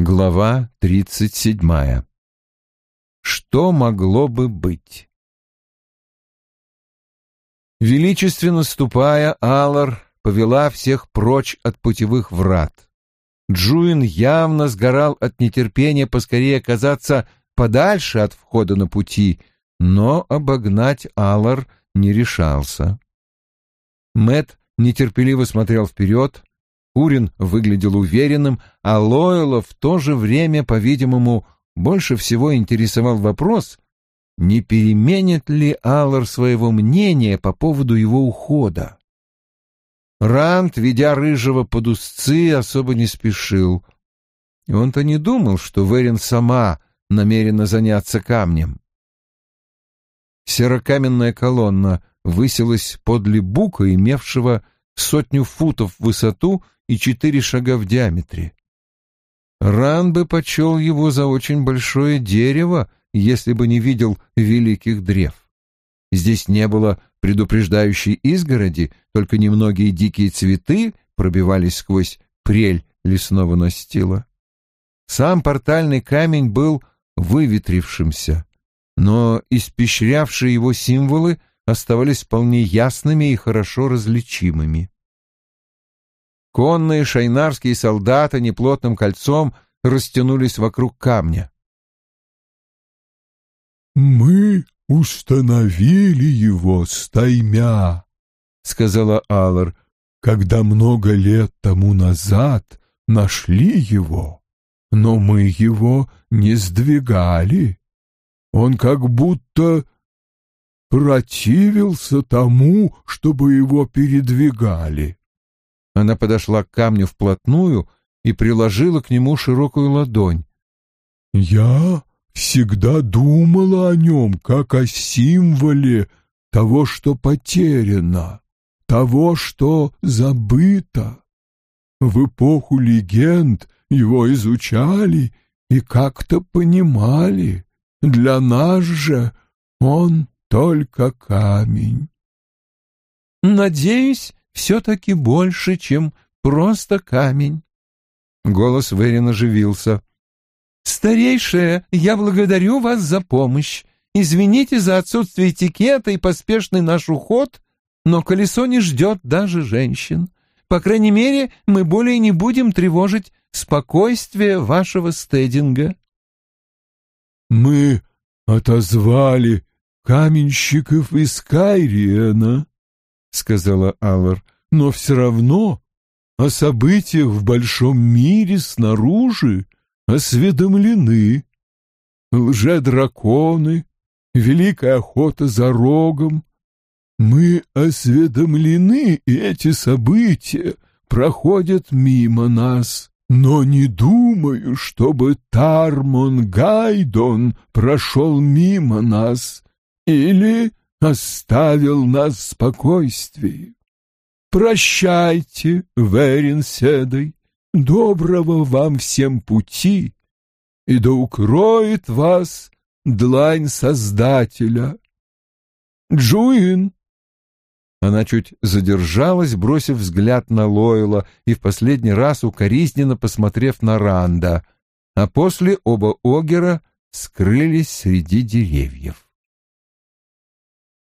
Глава тридцать седьмая. Что могло бы быть? Величественно ступая, Аллар повела всех прочь от путевых врат. Джуин явно сгорал от нетерпения поскорее оказаться подальше от входа на пути, но обогнать Аллар не решался. Мэт нетерпеливо смотрел вперед, Урин выглядел уверенным, а Лойла в то же время, по-видимому, больше всего интересовал вопрос, не переменит ли Аллар своего мнения по поводу его ухода. Рант, ведя рыжего под узцы, особо не спешил. Он-то не думал, что Верин сама намерена заняться камнем. Серокаменная колонна высилась подле бука, имевшего сотню футов в высоту и четыре шага в диаметре. Ран бы почел его за очень большое дерево, если бы не видел великих древ. Здесь не было предупреждающей изгороди, только немногие дикие цветы пробивались сквозь прель лесного настила. Сам портальный камень был выветрившимся, но испещрявшие его символы оставались вполне ясными и хорошо различимыми. Конные шайнарские солдаты неплотным кольцом растянулись вокруг камня. «Мы установили его стаймя», — сказала Аллар, — «когда много лет тому назад нашли его, но мы его не сдвигали. Он как будто противился тому, чтобы его передвигали. Она подошла к камню вплотную и приложила к нему широкую ладонь. «Я всегда думала о нем как о символе того, что потеряно, того, что забыто. В эпоху легенд его изучали и как-то понимали. Для нас же он только камень. «Надеюсь, все-таки больше, чем просто камень». Голос Верин оживился. «Старейшая, я благодарю вас за помощь. Извините за отсутствие этикета и поспешный наш уход, но колесо не ждет даже женщин. По крайней мере, мы более не будем тревожить спокойствие вашего стединга». «Мы отозвали каменщиков из Кайриена», — сказала Аллар, — «но все равно о событиях в большом мире снаружи осведомлены. Лже-драконы, великая охота за рогом. Мы осведомлены, и эти события проходят мимо нас. Но не думаю, чтобы Тармон Гайдон прошел мимо нас или оставил нас в спокойствии. Прощайте, Верин Седой, доброго вам всем пути, и да укроет вас длань Создателя. Джуин. Она чуть задержалась, бросив взгляд на Лойла и в последний раз укоризненно посмотрев на Ранда, а после оба Огера скрылись среди деревьев.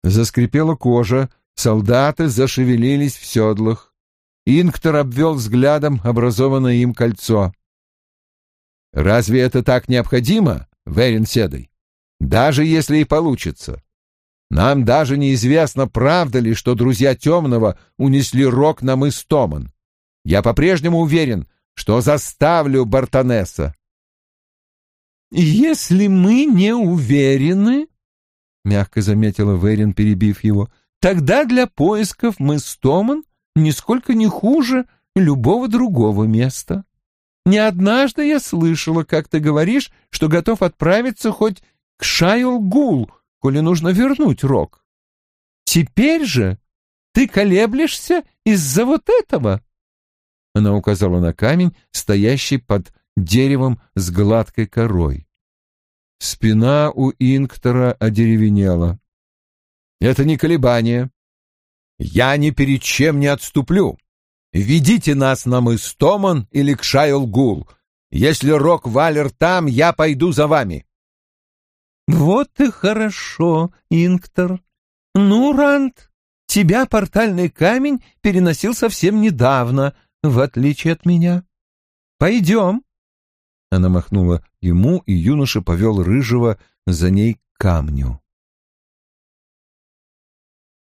Заскрипела кожа, солдаты зашевелились в седлах. Инктор обвел взглядом образованное им кольцо. «Разве это так необходимо, Верин Седой? Даже если и получится. Нам даже неизвестно, правда ли, что друзья Темного унесли рог на мыс Томан. Я по-прежнему уверен, что заставлю Бартонесса». «Если мы не уверены, мягко заметила Верин, перебив его, тогда для поисков мы с Томан нисколько не хуже любого другого места. Не однажды я слышала, как ты говоришь, что готов отправиться хоть к Шайл-Гул, коли нужно вернуть рог. Теперь же ты колеблешься из-за вот этого. Она указала на камень, стоящий под деревом с гладкой корой. Спина у Инктора одеревенела. «Это не колебание. Я ни перед чем не отступлю. Ведите нас на мыс Томан или к Шайлгул. Если Рок-Валер там, я пойду за вами. Вот и хорошо, Инктор. Ну, Рант, тебя портальный камень переносил совсем недавно, в отличие от меня. Пойдем. Она махнула ему, и юноша повел рыжего за ней к камню.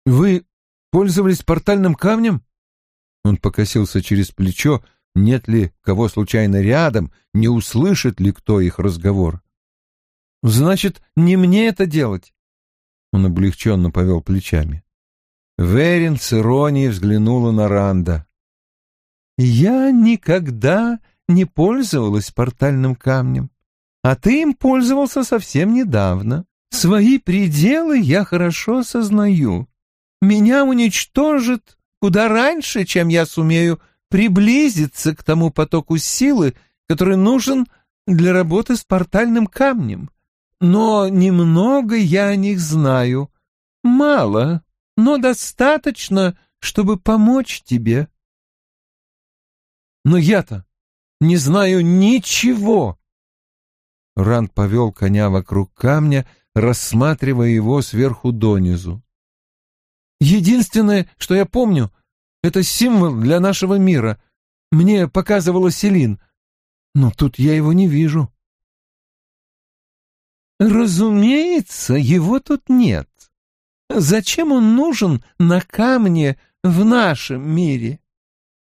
«Вы пользовались портальным камнем?» Он покосился через плечо, нет ли кого случайно рядом, не услышит ли кто их разговор. «Значит, не мне это делать?» Он облегченно повел плечами. Верин с иронией взглянула на Ранда. «Я никогда не пользовалась портальным камнем, а ты им пользовался совсем недавно. Свои пределы я хорошо осознаю. Меня уничтожит куда раньше, чем я сумею приблизиться к тому потоку силы, который нужен для работы с портальным камнем. Но немного я о них знаю. Мало, но достаточно, чтобы помочь тебе. Но я-то не знаю ничего. Ранд повел коня вокруг камня, рассматривая его сверху донизу. Единственное, что я помню, это символ для нашего мира. Мне показывала Селин, но тут я его не вижу. Разумеется, его тут нет. Зачем он нужен на камне в нашем мире?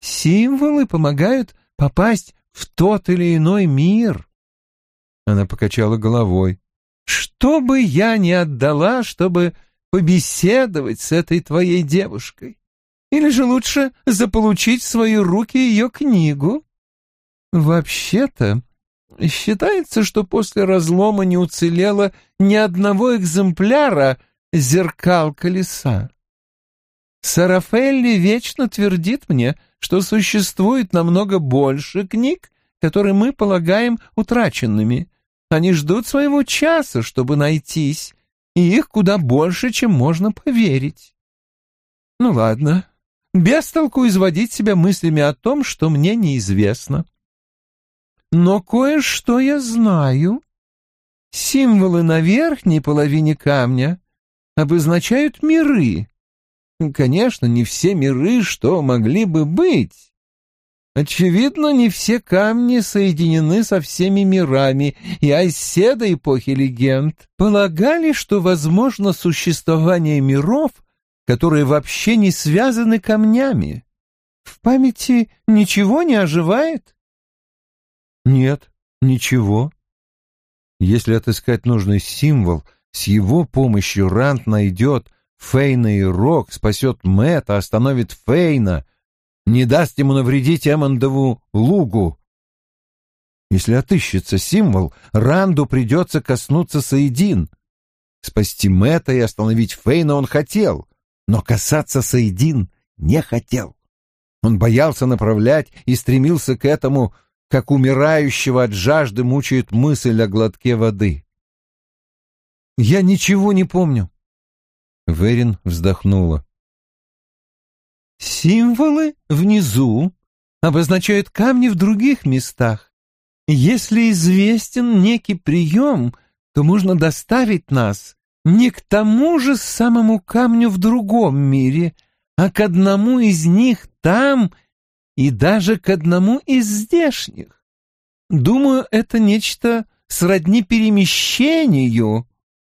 Символы помогают попасть в тот или иной мир. Она покачала головой. Что бы я ни отдала, чтобы побеседовать с этой твоей девушкой? Или же лучше заполучить в свои руки ее книгу? Вообще-то, считается, что после разлома не уцелело ни одного экземпляра зеркал колеса. Сарафелли вечно твердит мне, что существует намного больше книг, которые мы полагаем утраченными. Они ждут своего часа, чтобы найтись, и их куда больше, чем можно поверить. Ну ладно, без толку изводить себя мыслями о том, что мне неизвестно. Но кое-что я знаю. Символы на верхней половине камня обозначают миры. Конечно, не все миры, что могли бы быть. Очевидно, не все камни соединены со всеми мирами, и оседа эпохи легенд полагали, что возможно существование миров, которые вообще не связаны камнями. В памяти ничего не оживает? Нет, ничего. Если отыскать нужный символ, с его помощью Рант найдет Фейна и Рок, спасет Мэтта, остановит Фейна, не даст ему навредить Эммондову лугу. Если отыщется символ, Ранду придется коснуться Саидин. Спасти Мэтта и остановить Фейна он хотел, но касаться Саидин не хотел. Он боялся направлять и стремился к этому как умирающего от жажды мучает мысль о глотке воды. «Я ничего не помню». Верин вздохнула. «Символы внизу обозначают камни в других местах. Если известен некий прием, то можно доставить нас не к тому же самому камню в другом мире, а к одному из них там — и даже к одному из здешних. Думаю, это нечто сродни перемещению,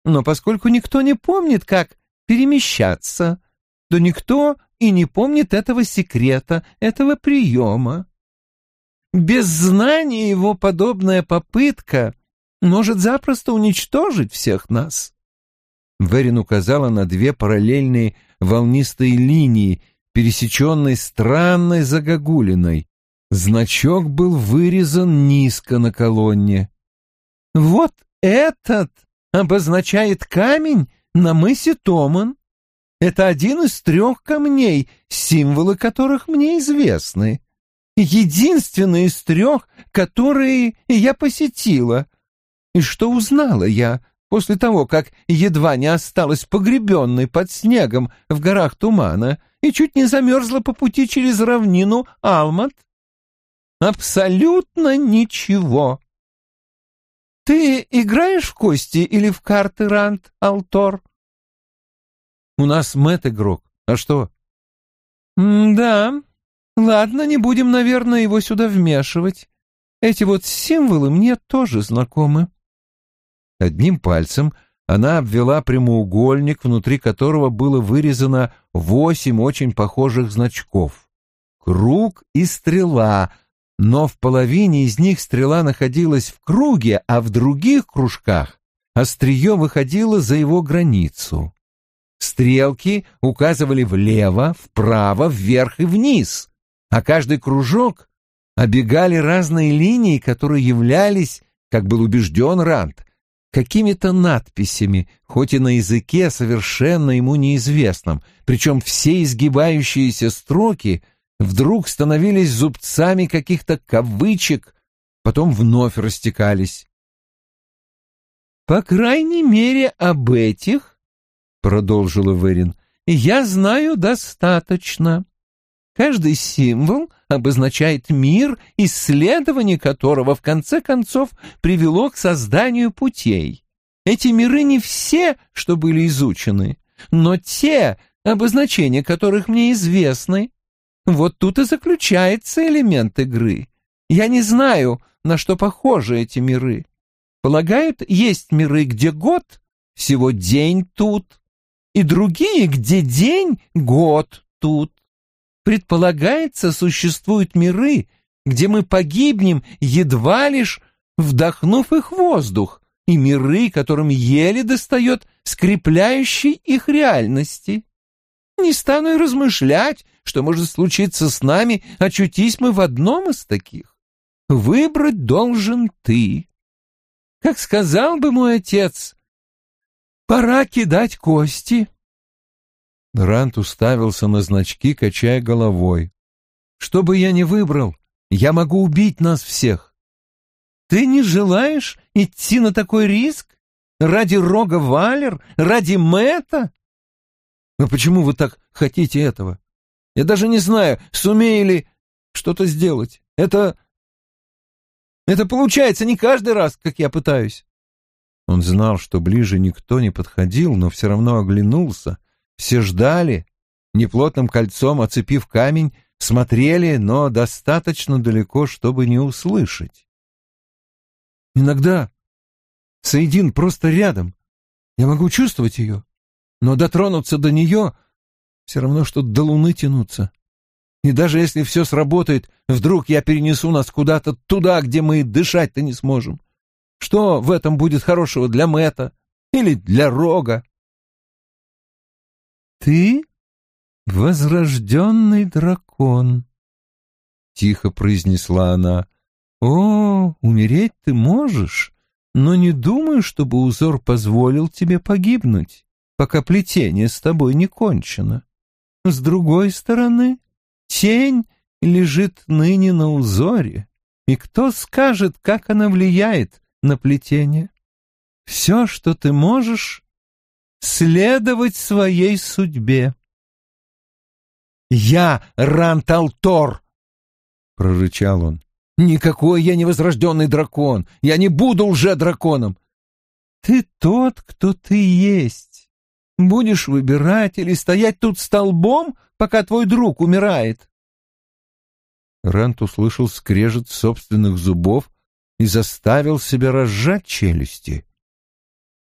но поскольку никто не помнит, как перемещаться, то никто и не помнит этого секрета, этого приема. Без знания его подобная попытка может запросто уничтожить всех нас. Верин указала на две параллельные волнистые линии, пересеченной странной загогулиной. Значок был вырезан низко на колонне. «Вот этот обозначает камень на мысе Томан. Это один из трех камней, символы которых мне известны. Единственный из трех, которые я посетила. И что узнала я после того, как едва не осталась погребенной под снегом в горах тумана — и чуть не замерзла по пути через равнину Алмат. Абсолютно ничего. Ты играешь в кости или в карты, Рант, Алтор? У нас Мэтт игрок. А что? да. Ладно, не будем, наверное, его сюда вмешивать. Эти вот символы мне тоже знакомы. Одним пальцем она обвела прямоугольник, внутри которого было вырезано восемь очень похожих значков. Круг и стрела, но в половине из них стрела находилась в круге, а в других кружках острие выходило за его границу. Стрелки указывали влево, вправо, вверх и вниз, а каждый кружок обегали разные линии, которые являлись, как был убежден Рант, какими-то надписями, хоть и на языке совершенно ему неизвестном, причем все изгибающиеся строки вдруг становились зубцами каких-то кавычек, потом вновь растекались. «По крайней мере, об этих, — продолжила Верин, — я знаю достаточно. Каждый символ обозначает мир, исследование которого в конце концов привело к созданию путей. Эти миры не все, что были изучены, но те, обозначения которых мне известны. Вот тут и заключается элемент игры. Я не знаю, на что похожи эти миры. Полагают, есть миры, где год, всего день тут, и другие, где день, год тут. Предполагается, существуют миры, где мы погибнем, едва лишь вдохнув их воздух, и миры, которым еле достает скрепляющей их реальности. Не стану и размышлять, что может случиться с нами, очутись мы в одном из таких. Выбрать должен ты. Как сказал бы мой отец, пора кидать кости. Рант уставился на значки, качая головой. «Что бы я ни выбрал, я могу убить нас всех». «Ты не желаешь идти на такой риск? Ради Рога Валер? Ради Мэтта?» «Но почему вы так хотите этого? Я даже не знаю, сумею ли что-то сделать. Это... Это получается не каждый раз, как я пытаюсь». Он знал, что ближе никто не подходил, но все равно оглянулся — все ждали, неплотным кольцом оцепив камень, смотрели, но достаточно далеко, чтобы не услышать. Иногда Саидин просто рядом. Я могу чувствовать ее, но дотронуться до нее все равно, что до луны тянуться. И даже если все сработает, вдруг я перенесу нас куда-то туда, где мы дышать-то не сможем. Что в этом будет хорошего для Мэта или для Рога? «Ты — возрожденный дракон», — тихо произнесла она. «О, умереть ты можешь, но не думаю, чтобы узор позволил тебе погибнуть, пока плетение с тобой не кончено. С другой стороны, тень лежит ныне на узоре, и кто скажет, как она влияет на плетение? Все, что ты можешь, следовать своей судьбе. «Я Ранталтор!» — прорычал он. «Никакой я не возрожденный дракон! Я не буду уже драконом!» «Ты тот, кто ты есть. Будешь выбирать или стоять тут столбом, пока твой друг умирает?» Рант услышал скрежет собственных зубов и заставил себя разжать челюсти.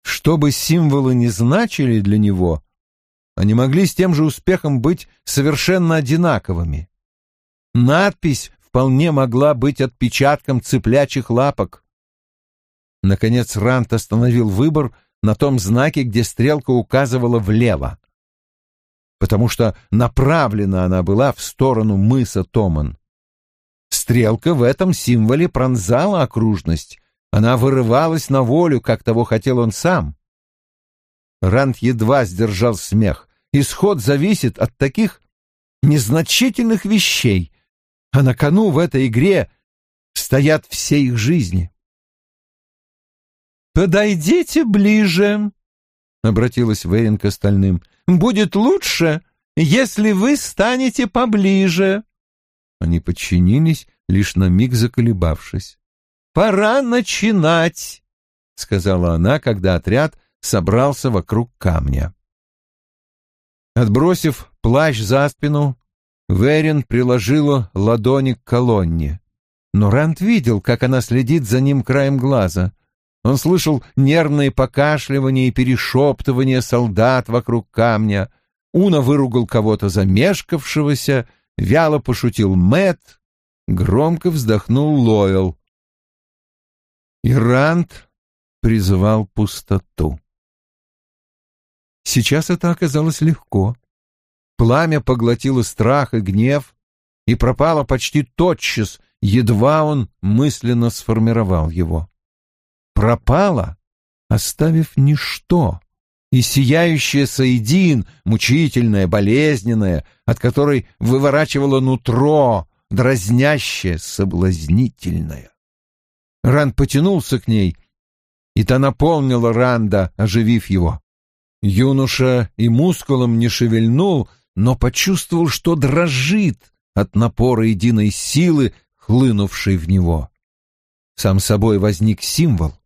Что бы символы ни значили для него, они могли с тем же успехом быть совершенно одинаковыми. Надпись вполне могла быть отпечатком цыплячьих лапок. Наконец Рант остановил выбор на том знаке, где стрелка указывала влево, потому что направлена она была в сторону мыса Томан. Стрелка в этом символе пронзала окружность, она вырывалась на волю, как того хотел он сам. Ранд едва сдержал смех. Исход зависит от таких незначительных вещей, а на кону в этой игре стоят все их жизни. «Подойдите ближе», — обратилась Верин к остальным. «Будет лучше, если вы станете поближе». Они подчинились, лишь на миг заколебавшись. «Пора начинать!» — сказала она, когда отряд собрался вокруг камня. Отбросив плащ за спину, Верин приложила ладони к колонне. Но Рант видел, как она следит за ним краем глаза. Он слышал нервные покашливания и перешептывания солдат вокруг камня. Уна выругал кого-то замешкавшегося, вяло пошутил Мэт, громко вздохнул Лойл. И Рант призывал пустоту. Сейчас это оказалось легко. Пламя поглотило страх и гнев и пропало почти тотчас, едва он мысленно сформировал его. Пропало, оставив ничто, и сияющая Саидин, мучительная, болезненная, от которой выворачивало нутро, дразнящее, соблазнительное. Ранд потянулся к ней, и та наполнила Ранда, оживив его. Юноша и мускулом не шевельнул, но почувствовал, что дрожит от напора единой силы, хлынувшей в него. Сам собой возник символ,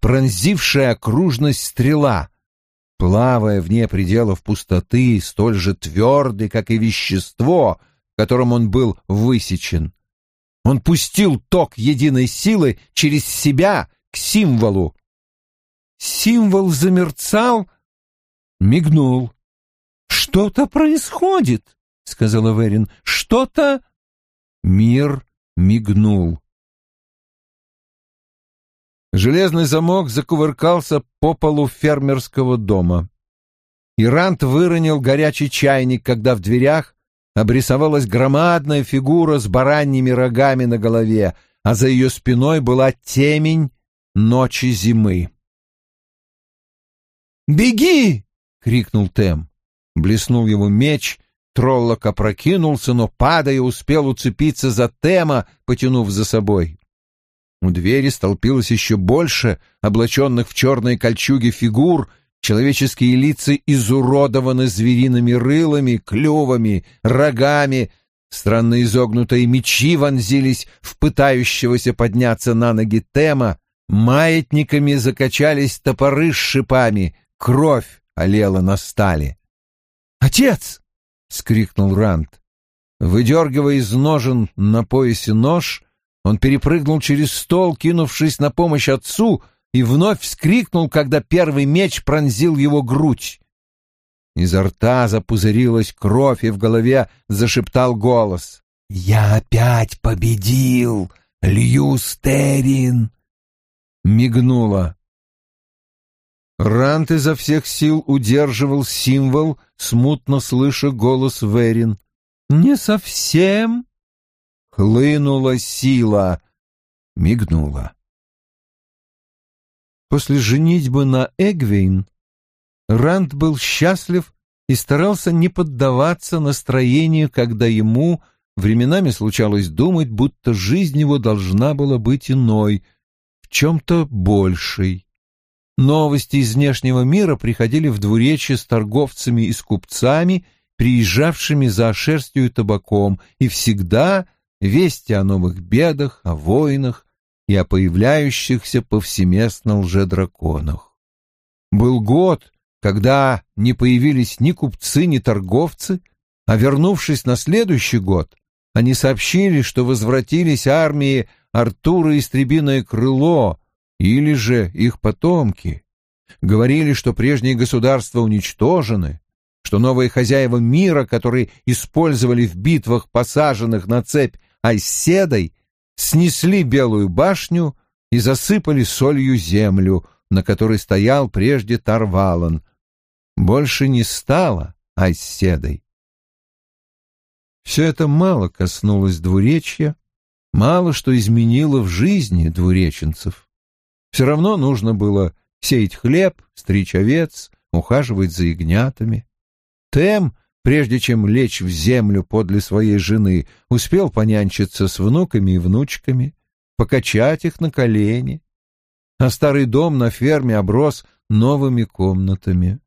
пронзившая окружность стрела, плавая вне пределов пустоты, столь же твердый, как и вещество, которым он был высечен. Он пустил ток единой силы через себя к символу. Символ замерцал, мигнул. «Что-то происходит», — сказала Верин. «Что-то...» Мир мигнул. Железный замок закувыркался по полу фермерского дома. Ирант выронил горячий чайник, когда в дверях обрисовалась громадная фигура с бараньими рогами на голове, а за ее спиной была темень ночи зимы. «Беги!» — крикнул Тем. Блеснул его меч, Троллок опрокинулся, но, падая, успел уцепиться за Тема, потянув за собой. У двери столпилось еще больше облаченных в черные кольчуги фигур, человеческие лица изуродованы звериными рылами, клювами, рогами, странно изогнутые мечи вонзились в пытающегося подняться на ноги Тема, маятниками закачались топоры с шипами, кровь олела на стали. «Отец!» — скрикнул Рант. Выдергивая из ножен на поясе нож, он перепрыгнул через стол, кинувшись на помощь отцу, и вновь вскрикнул, когда первый меч пронзил его грудь. Изо рта запузырилась кровь, и в голове зашептал голос. «Я опять победил! Льюстерин!» Мигнула. Рант изо всех сил удерживал символ, смутно слыша голос Верин. «Не совсем!» Хлынула сила, мигнула. После женитьбы на Эгвейн Ранд был счастлив и старался не поддаваться настроению, когда ему временами случалось думать, будто жизнь его должна была быть иной, в чем-то большей. Новости из внешнего мира приходили в двуречье с торговцами и с купцами, приезжавшими за шерстью и табаком, и всегда вести о новых бедах, о войнах и о появляющихся повсеместно лжедраконах. Был год, когда не появились ни купцы, ни торговцы, а вернувшись на следующий год, они сообщили, что возвратились армии Артура Истребиное Крыло, или же их потомки. Говорили, что прежние государства уничтожены, что новые хозяева мира, которые использовали в битвах посаженных на цепь Айседой, снесли Белую башню и засыпали солью землю, на которой стоял прежде Тарвалан. Больше не стало Айседой. Все это мало коснулось двуречья, мало что изменило в жизни двуреченцев. Все равно нужно было сеять хлеб, стричь овец, ухаживать за ягнятами. Тем, прежде чем лечь в землю подле своей жены, успел понянчиться с внуками и внучками, покачать их на колени. А старый дом на ферме оброс новыми комнатами.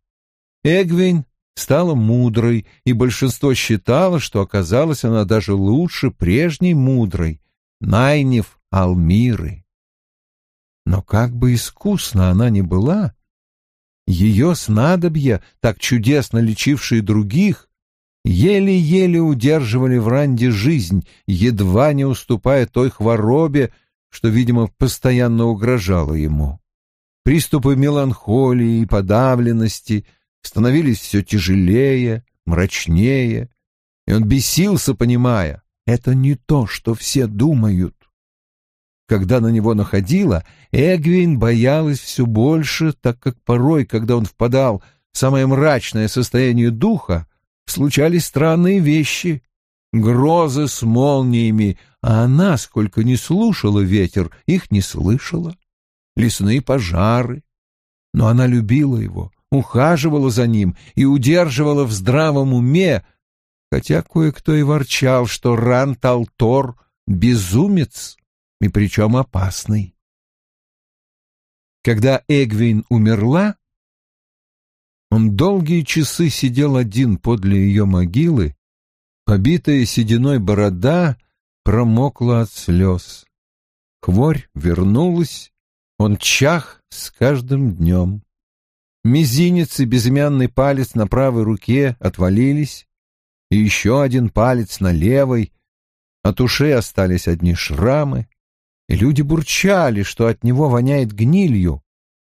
Эгвин стала мудрой, и большинство считало, что оказалась она даже лучше прежней мудрой, Найнев Алмиры. Но как бы искусна она ни была, ее снадобья, так чудесно лечившие других, еле-еле удерживали в Ранде жизнь, едва не уступая той хворобе, что, видимо, постоянно угрожала ему. Приступы меланхолии и подавленности становились все тяжелее, мрачнее, и он бесился, понимая, это не то, что все думают. Когда на него находила, Эгвин боялась все больше, так как порой, когда он впадал в самое мрачное состояние духа, случались странные вещи, грозы с молниями, а она, сколько не слушала ветер, их не слышала. Лесные пожары. Но она любила его, ухаживала за ним и удерживала в здравом уме, хотя кое-кто и ворчал, что Ран Талтор — безумец, и причем опасный. Когда Эгвин умерла, он долгие часы сидел один подле ее могилы, побитая сединой борода промокла от слез. Хворь вернулась, он чах с каждым днем. Мизинец и безымянный палец на правой руке отвалились, и еще один палец на левой. От ушей остались одни шрамы, и люди бурчали, что от него воняет гнилью.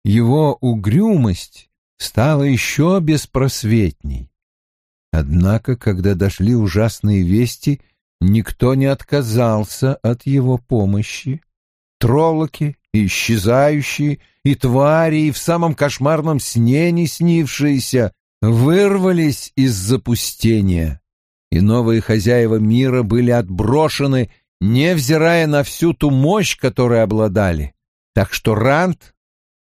Его угрюмость стало еще беспросветней. Однако, когда дошли ужасные вести, никто не отказался от его помощи. Троллоки, исчезающие, и твари, и в самом кошмарном сне не снившиеся, вырвались из запустения, и новые хозяева мира были отброшены, невзирая на всю ту мощь, которой обладали. Так что Рант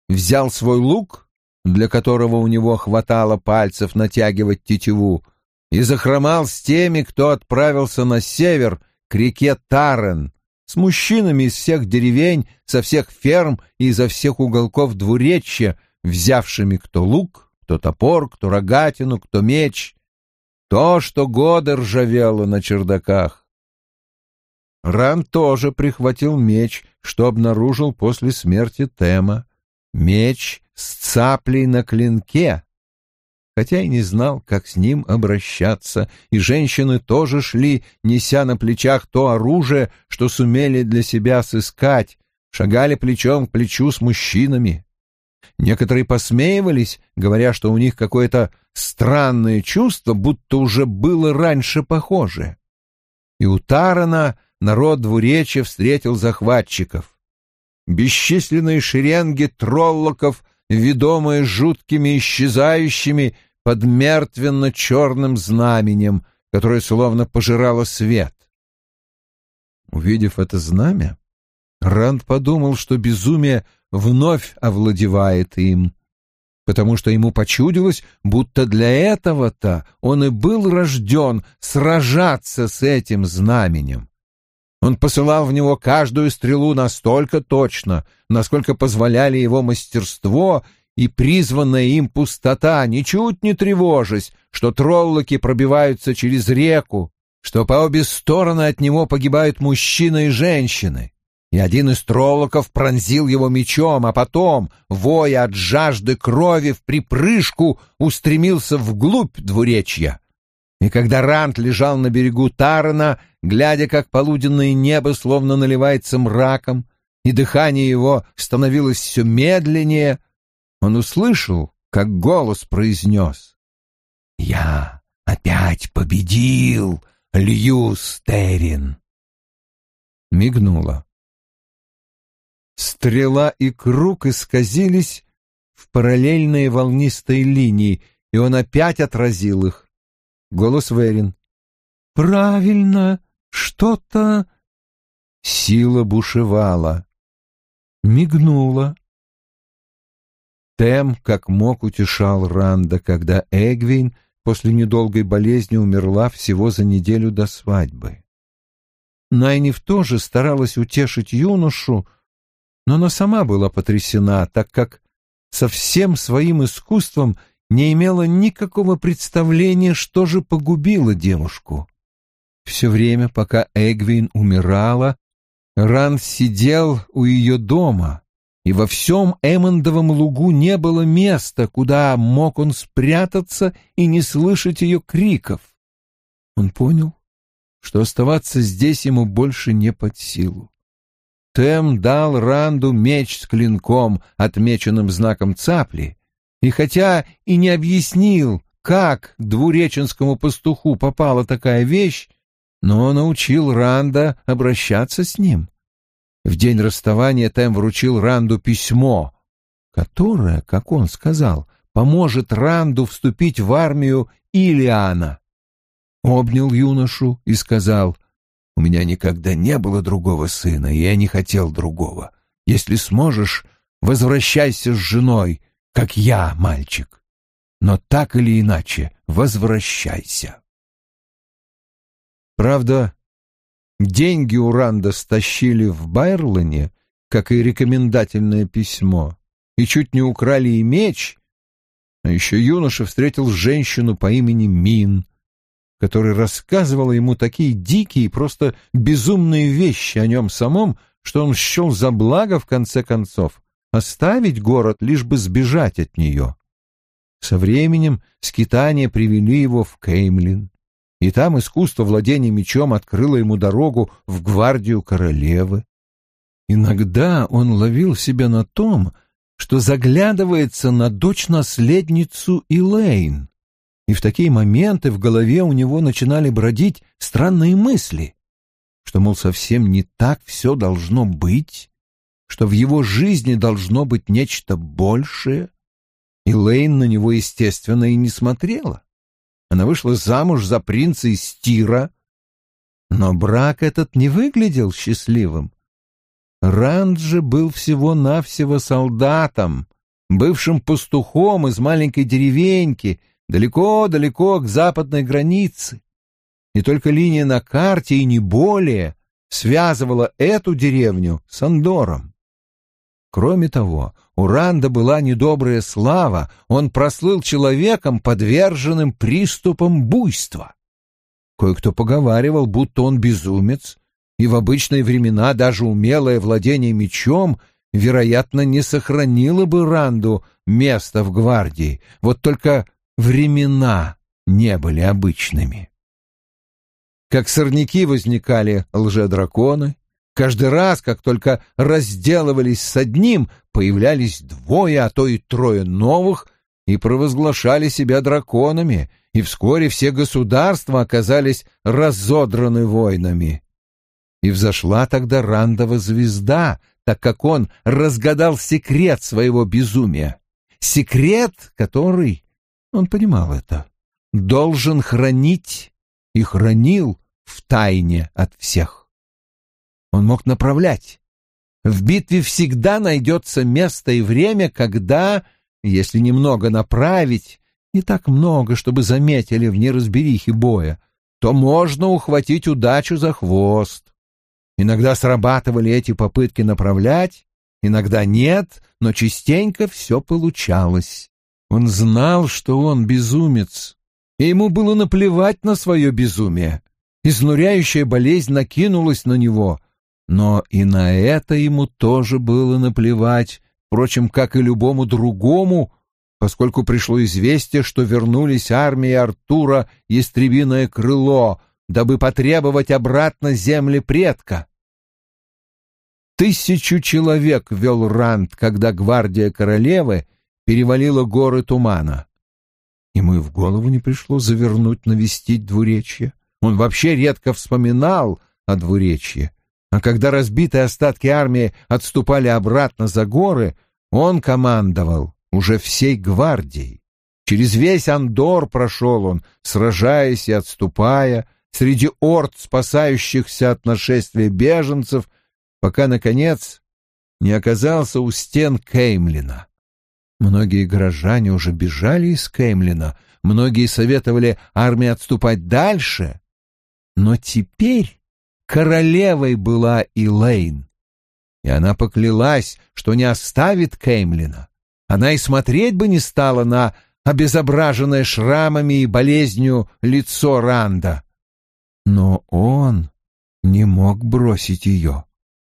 взял свой лук для которого у него хватало пальцев натягивать тетиву, и захромал с теми, кто отправился на север к реке Тарен, с мужчинами из всех деревень, со всех ферм и изо всех уголков двуречья, взявшими кто лук, кто топор, кто рогатину, кто меч, то, что годы ржавело на чердаках. Ран тоже прихватил меч, что обнаружил после смерти Тема. Меч с цаплей на клинке, хотя и не знал, как с ним обращаться, и женщины тоже шли, неся на плечах то оружие, что сумели для себя сыскать, шагали плечом к плечу с мужчинами. Некоторые посмеивались, говоря, что у них какое-то странное чувство, будто уже было раньше похоже. И у Тарана народ двуречья встретил захватчиков. Бесчисленные шеренги троллоков ведомые жуткими исчезающими под мертвенно-черным знаменем, которое словно пожирало свет. Увидев это знамя, Ранд подумал, что безумие вновь овладевает им, потому что ему почудилось, будто для этого-то он и был рожден сражаться с этим знаменем. Он посылал в него каждую стрелу настолько точно, насколько позволяли его мастерство и призванная им пустота, ничуть не тревожась, что троллоки пробиваются через реку, что по обе стороны от него погибают мужчины и женщины. И один из троллоков пронзил его мечом, а потом, воя от жажды крови в припрыжку, устремился вглубь двуречья. И когда Рант лежал на берегу Тарана, глядя, как полуденное небо словно наливается мраком, и дыхание его становилось все медленнее, он услышал, как голос произнес «Я опять победил, Льюс Террин!» Мигнула. Стрела и круг исказились в параллельные волнистые линии, и он опять отразил их. Голос Верин. «Правильно, что-то...» Сила бушевала. Мигнула. Тем, как мог, утешал Ранда, когда Эгвин после недолгой болезни умерла всего за неделю до свадьбы. Найниф тоже старалась утешить юношу, но она сама была потрясена, так как со всем своим искусством — не имела никакого представления, что же погубило девушку. Все время, пока Эгвин умирала, Ран сидел у ее дома, и во всем Эммондовом лугу не было места, куда мог он спрятаться и не слышать ее криков. Он понял, что оставаться здесь ему больше не под силу. Тем дал Ранду меч с клинком, отмеченным знаком цапли, и хотя и не объяснил, как к двуреченскому пастуху попала такая вещь, но научил Ранда обращаться с ним. В день расставания Тем вручил Ранду письмо, которое, как он сказал, поможет Ранду вступить в армию Илиана. Обнял юношу и сказал, «У меня никогда не было другого сына, и я не хотел другого. Если сможешь, возвращайся с женой, как я, мальчик. Но так или иначе, возвращайся». Правда, деньги у Ранда стащили в Байрлоне, как и рекомендательное письмо, и чуть не украли и меч, а еще юноша встретил женщину по имени Мин, которая рассказывала ему такие дикие, просто безумные вещи о нем самом, что он счел за благо, в конце концов, оставить город, лишь бы сбежать от нее. Со временем скитания привели его в Кеймлин и там искусство владения мечом открыло ему дорогу в гвардию королевы. Иногда он ловил себя на том, что заглядывается на дочь-наследницу Илэйн, и в такие моменты в голове у него начинали бродить странные мысли, что, мол, совсем не так все должно быть, что в его жизни должно быть нечто большее. Илэйн на него, естественно, и не смотрела. Она вышла замуж за принца из Тира. Но брак этот не выглядел счастливым. Ранджи был всего-навсего солдатом, бывшим пастухом из маленькой деревеньки, далеко-далеко к западной границе. И только линия на карте, и не более, связывала эту деревню с Андором. Кроме того, у Ранда была недобрая слава, он прослыл человеком, подверженным приступам буйства. Кое-кто поговаривал, будто он безумец, и в обычные времена даже умелое владение мечом, вероятно, не сохранило бы Ранду место в гвардии, вот только времена не были обычными. Как сорняки возникали лжедраконы, Каждый раз, как только разделывались с одним, появлялись двое, а то и трое новых и провозглашали себя драконами, и вскоре все государства оказались разодраны войнами. И взошла тогда Рандова звезда, так как он разгадал секрет своего безумия. Секрет, который, он понимал это, должен хранить и хранил в тайне от всех. Он мог направлять. В битве всегда найдется место и время, когда, если немного направить, не так много, чтобы заметили в неразберихе боя, то можно ухватить удачу за хвост. Иногда срабатывали эти попытки направлять, иногда нет, но частенько все получалось. Он знал, что он безумец, и ему было наплевать на свое безумие. Изнуряющая болезнь накинулась на него — но и на это ему тоже было наплевать, впрочем, как и любому другому, поскольку пришло известие, что вернулись армии Артура Ястребиное крыло, дабы потребовать обратно земли предка. Тысячу человек вел Ранд, когда гвардия королевы перевалила горы тумана. Ему и в голову не пришло завернуть навестить двуречье. Он вообще редко вспоминал о двуречье. А когда разбитые остатки армии отступали обратно за горы, он командовал уже всей гвардией. Через весь Андор прошел он, сражаясь и отступая, среди орд, спасающихся от нашествия беженцев, пока, наконец, не оказался у стен Кеймлина. Многие горожане уже бежали из Кеймлина, многие советовали армии отступать дальше, но теперь королевой была Илэйн. И она поклялась, что не оставит Кеймлина. Она и смотреть бы не стала на обезображенное шрамами и болезнью лицо Ранда. Но он не мог бросить ее.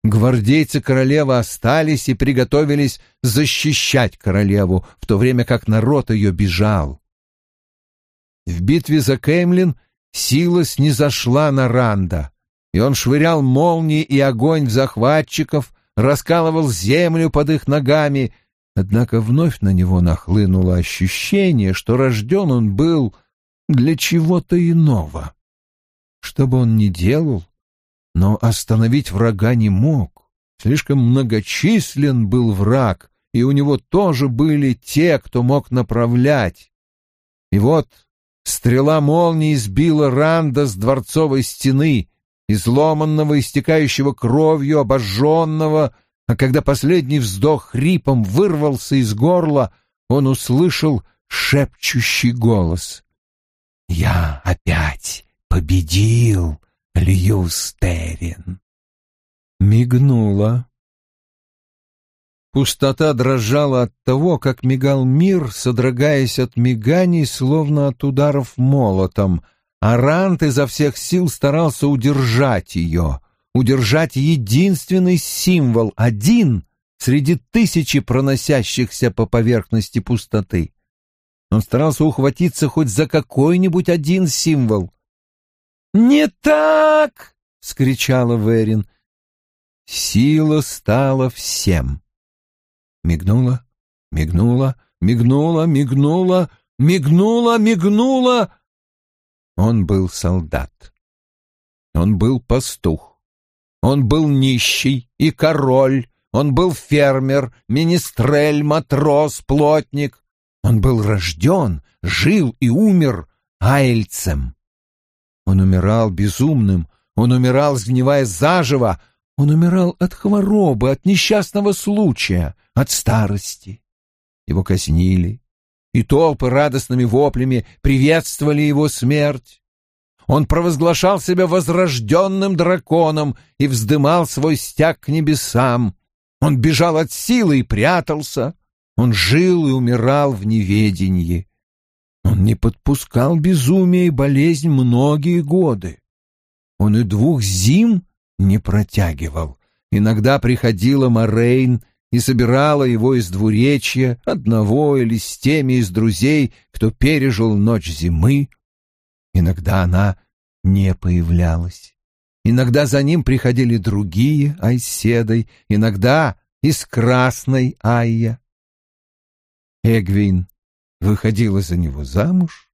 Гвардейцы королевы остались и приготовились защищать королеву, в то время как народ ее бежал. В битве за Кеймлин сила снизошла на Ранда, и он швырял молнии и огонь в захватчиков, раскалывал землю под их ногами, однако вновь на него нахлынуло ощущение, что рожден он был для чего-то иного. Что бы он ни делал, но остановить врага не мог. Слишком многочислен был враг, и у него тоже были те, кто мог направлять. И вот стрела молнии сбила Ранда с дворцовой стены, изломанного, истекающего кровью, обожженного, а когда последний вздох хрипом вырвался из горла, он услышал шепчущий голос. «Я опять победил!» Льюстерин. Мигнула. Пустота дрожала от того, как мигал мир, содрогаясь от миганий, словно от ударов молотом, а Рант изо всех сил старался удержать ее, удержать единственный символ, один среди тысячи проносящихся по поверхности пустоты. Он старался ухватиться хоть за какой-нибудь один символ — «Не так!» — скричала Верин. Сила стала всем. Мигнула, мигнула, мигнула, мигнула, мигнула, мигнула. Он был солдат. Он был пастух. Он был нищий и король. Он был фермер, министрель, матрос, плотник. Он был рожден, жил и умер айльцем. Он умирал безумным, он умирал, сгнивая заживо, он умирал от хворобы, от несчастного случая, от старости. Его казнили, и толпы радостными воплями приветствовали его смерть. Он провозглашал себя возрожденным драконом и вздымал свой стяг к небесам. Он бежал от силы и прятался. Он жил и умирал в неведении. Он не подпускал безумие и болезнь многие годы. Он и двух зим не протягивал. Иногда приходила Морейн и собирала его из двуречья, одного или с теми из друзей, кто пережил ночь зимы. Иногда она не появлялась. Иногда за ним приходили другие Айседой, иногда из красной Айя. Эгвин выходила за него замуж.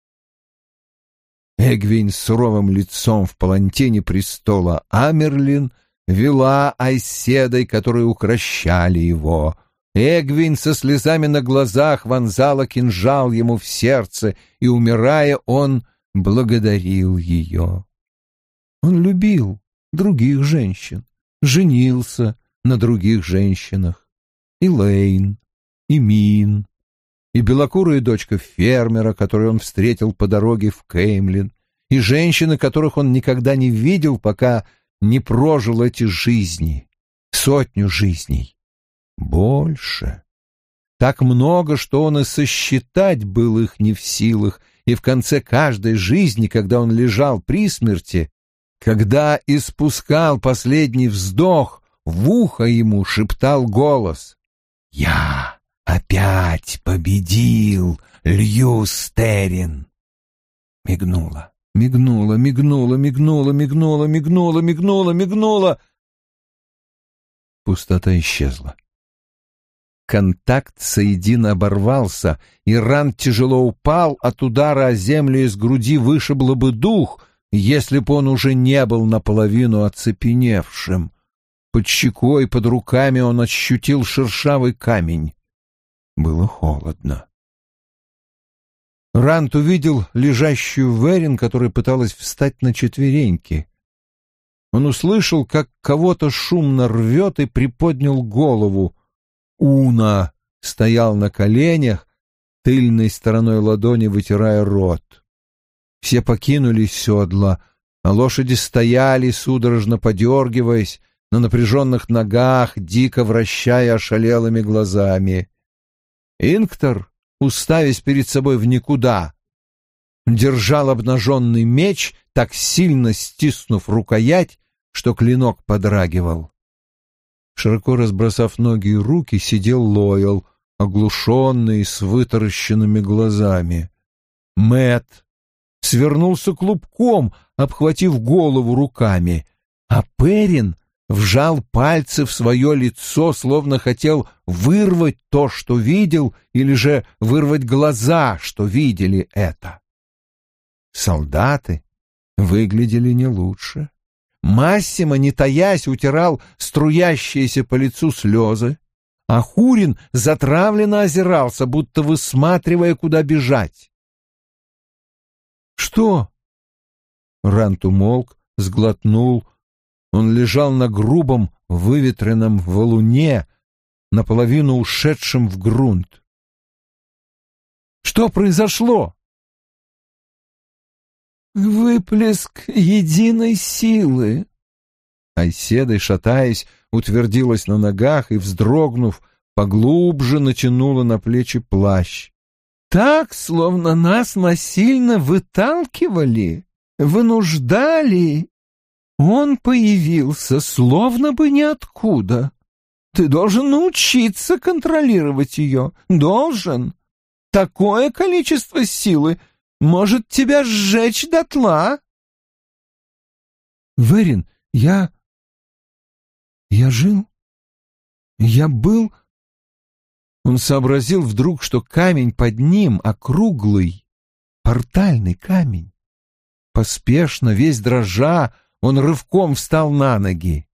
Эгвин с суровым лицом в палантине престола Амерлин вела Айседой, которые укращали его. Эгвин со слезами на глазах вонзала кинжал ему в сердце, и, умирая, он благодарил ее. Он любил других женщин, женился на других женщинах. И Лейн, и Мин, и белокурая дочка фермера, которую он встретил по дороге в Кеймлин, и женщины, которых он никогда не видел, пока не прожил эти жизни, сотню жизней. Больше. Так много, что он и сосчитать был их не в силах, и в конце каждой жизни, когда он лежал при смерти, когда испускал последний вздох, в ухо ему шептал голос «Я Опять победил Льюстерин. Мигнула, мигнула, мигнула, мигнула, мигнула, мигнула, мигнула, мигнула. Пустота исчезла. Контакт соедино оборвался, и ран тяжело упал, от удара о землю из груди вышибло бы дух, если б он уже не был наполовину оцепеневшим. Под щекой, под руками он ощутил шершавый камень. Было холодно. Рант увидел лежащую Верин, которая пыталась встать на четвереньки. Он услышал, как кого-то шумно рвет и приподнял голову. Уна стоял на коленях, тыльной стороной ладони вытирая рот. Все покинули седла, а лошади стояли, судорожно подергиваясь, на напряженных ногах, дико вращая ошалелыми глазами. Инктор, уставясь перед собой в никуда, держал обнаженный меч, так сильно стиснув рукоять, что клинок подрагивал. Широко разбросав ноги и руки, сидел Лойл, оглушенный, с вытаращенными глазами. Мэт свернулся клубком, обхватив голову руками, а Перин вжал пальцы в свое лицо, словно хотел вырвать то, что видел, или же вырвать глаза, что видели это. Солдаты выглядели не лучше. Массимо, не таясь, утирал струящиеся по лицу слезы, а Хурин затравленно озирался, будто высматривая, куда бежать. «Что?» Рант умолк, сглотнул. Он лежал на грубом, выветренном валуне, наполовину ушедшем в грунт. «Что произошло?» «Выплеск единой силы!» Айседой, шатаясь, утвердилась на ногах и, вздрогнув, поглубже натянула на плечи плащ. «Так, словно нас насильно выталкивали, вынуждали. Он появился, словно бы ниоткуда. Ты должен научиться контролировать ее, должен. Такое количество силы может тебя сжечь дотла. Верин, я... Я жил? Я был... Он сообразил вдруг, что камень под ним округлый, портальный камень. Поспешно, весь дрожа, он рывком встал на ноги.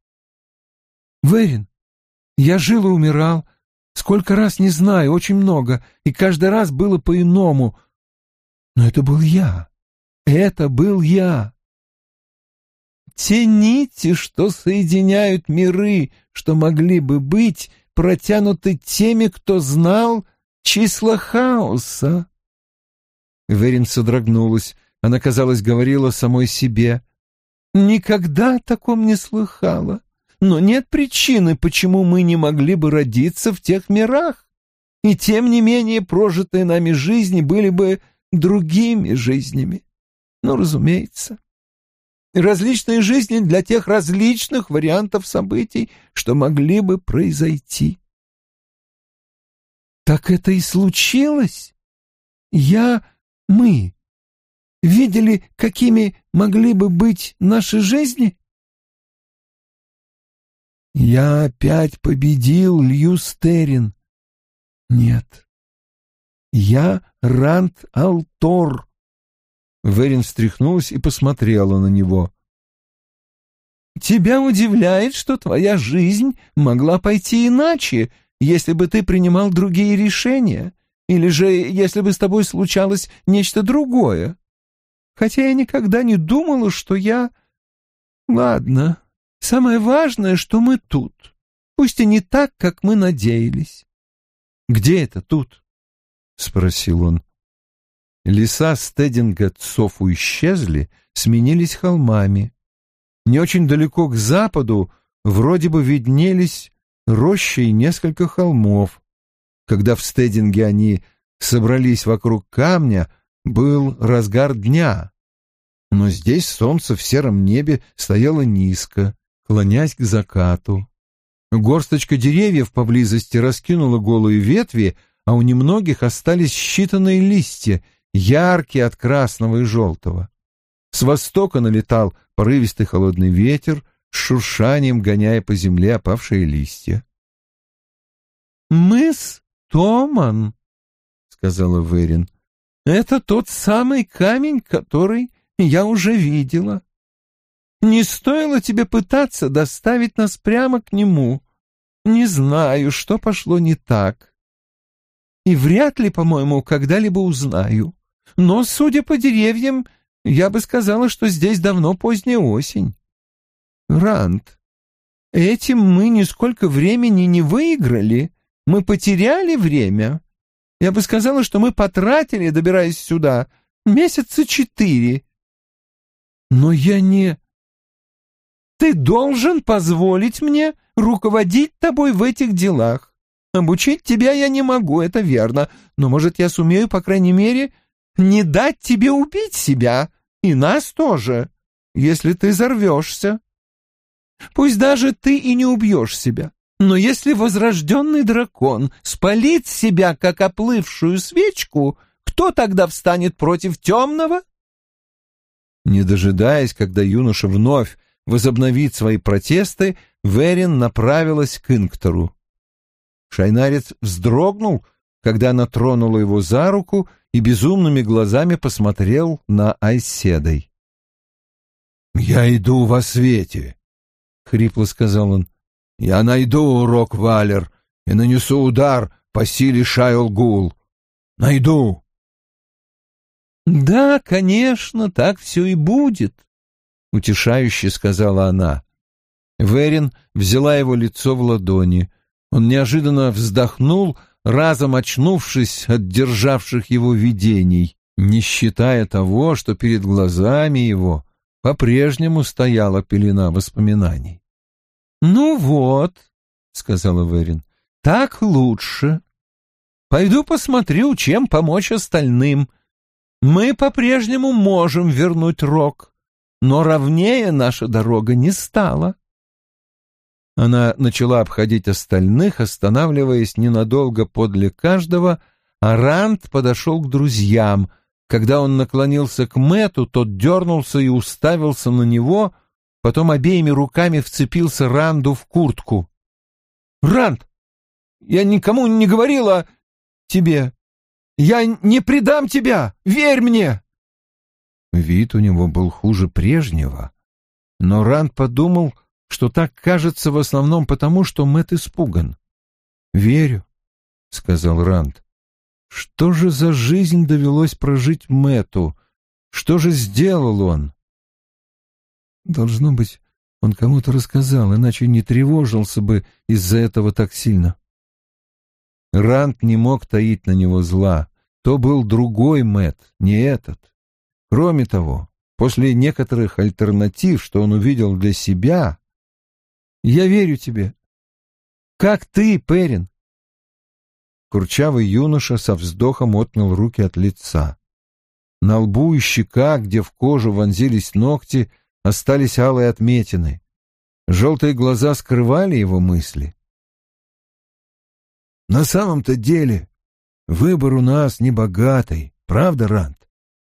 «Верин, я жил и умирал. Сколько раз, не знаю, очень много, и каждый раз было по-иному. Но это был я. Это был я. Те нити, что соединяют миры, что могли бы быть, протянуты теми, кто знал числа хаоса. Верин содрогнулась. Она, казалось, говорила самой себе. «Никогда о таком не слыхала. Но нет причины, почему мы не могли бы родиться в тех мирах. И тем не менее прожитые нами жизни были бы другими жизнями. Ну, разумеется. Различные жизни для тех различных вариантов событий, что могли бы произойти. Так это и случилось. Я, мы, видели, какими могли бы быть наши жизни? Я опять победил Льюстерин. Нет, я Рант Алтор. Верин встряхнулась и посмотрела на него. Тебя удивляет, что твоя жизнь могла пойти иначе, если бы ты принимал другие решения, или же если бы с тобой случалось нечто другое. Хотя я никогда не думала, что я... Ладно, самое важное, что мы тут, пусть и не так, как мы надеялись. Где это тут? — спросил он. Леса стединга Цофу исчезли, сменились холмами. Не очень далеко к западу вроде бы виднелись рощи и несколько холмов. Когда в стединге они собрались вокруг камня, был разгар дня. Но здесь солнце в сером небе стояло низко, клонясь к закату. Горсточка деревьев поблизости раскинула голые ветви, а у немногих остались считанные листья, яркие от красного и желтого. С востока налетал порывистый холодный ветер, с шуршанием гоняя по земле опавшие листья. «Мыс Томан», — сказала Верин, — «это тот самый камень, который я уже видела. Не стоило тебе пытаться доставить нас прямо к нему. Не знаю, что пошло не так и вряд ли, по-моему, когда-либо узнаю. Но, судя по деревьям, я бы сказала, что здесь давно поздняя осень. Ранд, этим мы нисколько времени не выиграли, мы потеряли время. Я бы сказала, что мы потратили, добираясь сюда, месяца четыре. Но я не... Ты должен позволить мне руководить тобой в этих делах. Обучить тебя я не могу, это верно, но, может, я сумею, по крайней мере, не дать тебе убить себя, и нас тоже, если ты взорвешься. Пусть даже ты и не убьешь себя, Но если возрожденный дракон спалит себя, как оплывшую свечку, кто тогда встанет против темного? Не дожидаясь, когда юноша вновь возобновит свои протесты, Верин направилась к Инктору. Шайнарец вздрогнул, когда она тронула его за руку и безумными глазами посмотрел на Айседой. «Я иду во свете», — хрипло сказал он. «Я найду урок Валер и нанесу удар по силе Шайлгул. Найду». «Да, конечно, так все и будет», — утешающе сказала она. Верин взяла его лицо в ладони. Он неожиданно вздохнул, разом очнувшись от державших его видений, не считая того, что перед глазами его по-прежнему стояла пелена воспоминаний. «Ну вот», — сказала Верин, — «так лучше. Пойду посмотрю, чем помочь остальным. Мы по-прежнему можем вернуть рог, но ровнее наша дорога не стала». Она начала обходить остальных, останавливаясь ненадолго подле каждого, а Ранд подошел к друзьям — когда он наклонился к Мэту, тот дернулся и уставился на него, потом обеими руками вцепился Ранду в куртку. «Ранд, я никому не говорила тебе. Я не предам тебя, верь мне!» Вид у него был хуже прежнего, но Ранд подумал, что так кажется в основном потому, что Мэт испуган. «Верю», — сказал Ранд. Что же за жизнь довелось прожить Мэту? Что же сделал он? Должно быть, он кому-то рассказал, иначе не тревожился бы из-за этого так сильно. Рант не мог таить на него зла. То был другой Мэт, не этот. Кроме того, после некоторых альтернатив, что он увидел для себя, «Я верю тебе. Как ты, Перин? Курчавый юноша со вздохом отнял руки от лица. На лбу и щеках, где в кожу вонзились ногти, остались алые отметины. Желтые глаза скрывали его мысли. «На самом-то деле выбор у нас не богатый, правда, Рант?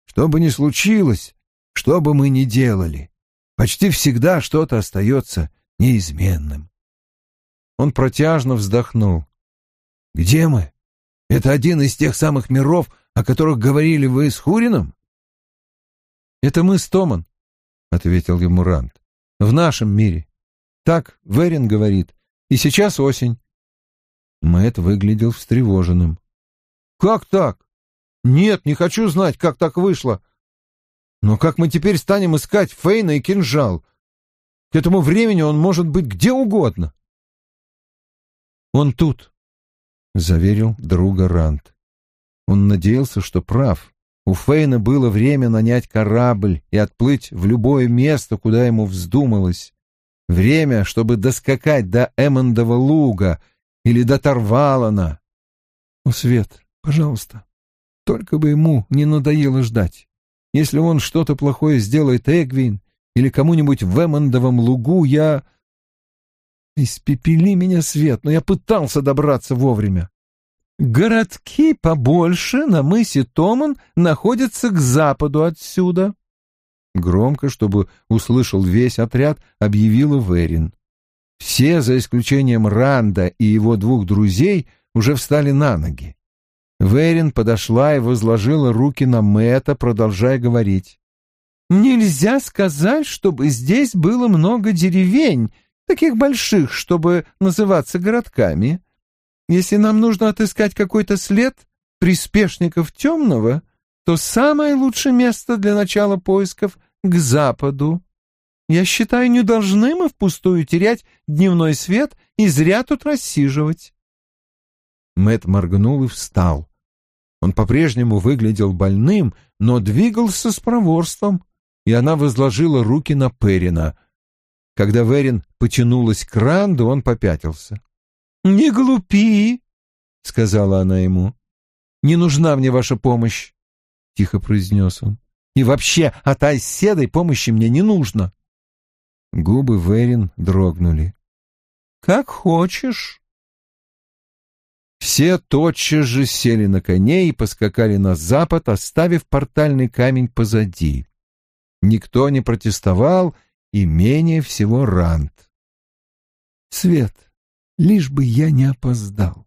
Что бы ни случилось, что бы мы ни делали, почти всегда что-то остается неизменным». Он протяжно вздохнул. Где мы? Это один из тех самых миров, о которых говорили вы с Хурином? Это мы с Томан, ответил ему Рант. В нашем мире. Так Верин говорит. И сейчас осень. Мэт выглядел встревоженным. Как так? Нет, не хочу знать, как так вышло. Но как мы теперь станем искать Фейна и кинжал? К этому времени он может быть где угодно. Он тут, заверил друга Рант. Он надеялся, что прав. У Фейна было время нанять корабль и отплыть в любое место, куда ему вздумалось. Время, чтобы доскакать до Эммондова луга или до Тарвалана. О, Свет, пожалуйста, только бы ему не надоело ждать. Если он что-то плохое сделает Эгвин или кому-нибудь в Эммондовом лугу, я... Испепели меня свет, но я пытался добраться вовремя. Городки побольше на мысе Томан находятся к западу отсюда. Громко, чтобы услышал весь отряд, объявила Верин. Все, за исключением Ранда и его двух друзей, уже встали на ноги. Верин подошла и возложила руки на Мэта, продолжая говорить. «Нельзя сказать, чтобы здесь было много деревень, таких больших, чтобы называться городками. Если нам нужно отыскать какой-то след приспешников темного, то самое лучшее место для начала поисков — к западу. Я считаю, не должны мы впустую терять дневной свет и зря тут рассиживать. Мэт моргнул и встал. Он по-прежнему выглядел больным, но двигался с проворством, и она возложила руки на Перина — когда Верин потянулась к Ранду, он попятился. «Не глупи!» — сказала она ему. «Не нужна мне ваша помощь!» — тихо произнес он. «И вообще, от Айседой помощи мне не нужно!» Губы Верин дрогнули. Как хочешь. Все тотчас же сели на коней и поскакали на запад, оставив портальный камень позади. Никто не протестовал, и менее всего Рант. Свет, лишь бы я не опоздал.